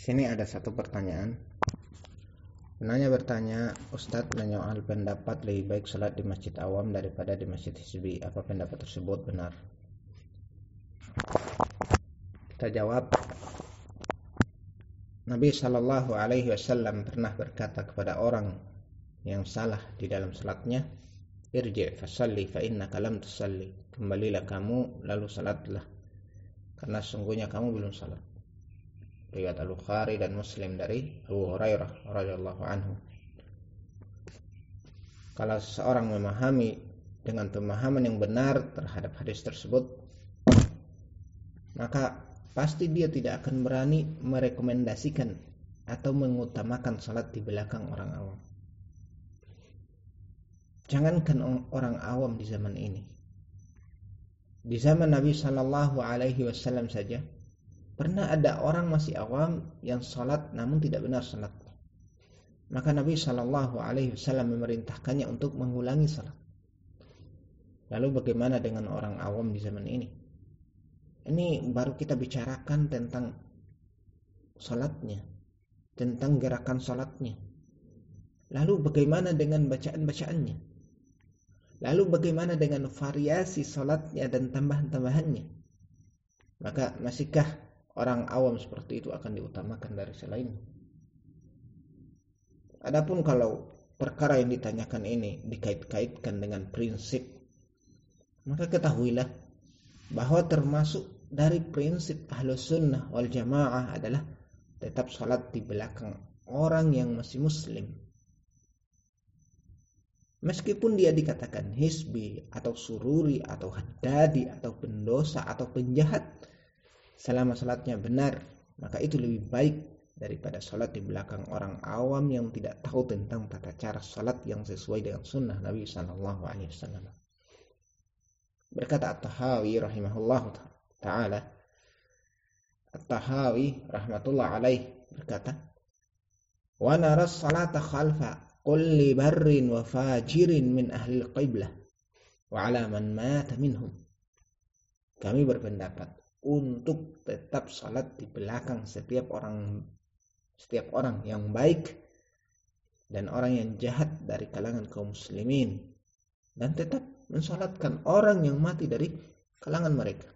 Sini ada satu pertanyaan. Penanya bertanya, Ustadz menyoal pendapat lebih baik sholat di masjid awam daripada di masjid hizbi. Apa pendapat tersebut benar? Kita jawab, Nabi Shallallahu Alaihi Wasallam pernah berkata kepada orang yang salah di dalam salatnya, irji fasalli fa inna kalam tusalli. Kembalilah kamu lalu salatlah. Karena sungguhnya kamu belum salat riwayat Al-Bukhari dan Muslim dari Abu Hurairah radhiyallahu anhu. Kalau seseorang memahami dengan pemahaman yang benar terhadap hadis tersebut, maka pasti dia tidak akan berani merekomendasikan atau mengutamakan salat di belakang orang awam. Jangankan orang awam di zaman ini. Di zaman Nabi Shallallahu Alaihi Wasallam saja, Pernah ada orang masih awam yang sholat namun tidak benar sholat. Maka Nabi Shallallahu Alaihi Wasallam memerintahkannya untuk mengulangi sholat. Lalu bagaimana dengan orang awam di zaman ini? Ini baru kita bicarakan tentang sholatnya, tentang gerakan sholatnya. Lalu bagaimana dengan bacaan-bacaannya? Lalu bagaimana dengan variasi sholatnya dan tambahan-tambahannya? Maka masihkah orang awam seperti itu akan diutamakan dari selain. Adapun kalau perkara yang ditanyakan ini dikait-kaitkan dengan prinsip, maka ketahuilah bahwa termasuk dari prinsip ahlu sunnah wal jamaah adalah tetap sholat di belakang orang yang masih muslim. Meskipun dia dikatakan hisbi atau sururi atau haddadi atau pendosa atau penjahat, selama salatnya benar maka itu lebih baik daripada salat di belakang orang awam yang tidak tahu tentang tata cara salat yang sesuai dengan sunnah Nabi Sallallahu Alaihi Wasallam. Berkata At-Tahawi rahimahullah taala At-Tahawi rahmatullah alaih berkata wa nara salata khalfa kulli barrin wa fajirin min ahli qiblah wa ala man mata minhum kami berpendapat untuk tetap salat di belakang setiap orang setiap orang yang baik dan orang yang jahat dari kalangan kaum muslimin. Dan tetap mensolatkan orang yang mati dari kalangan mereka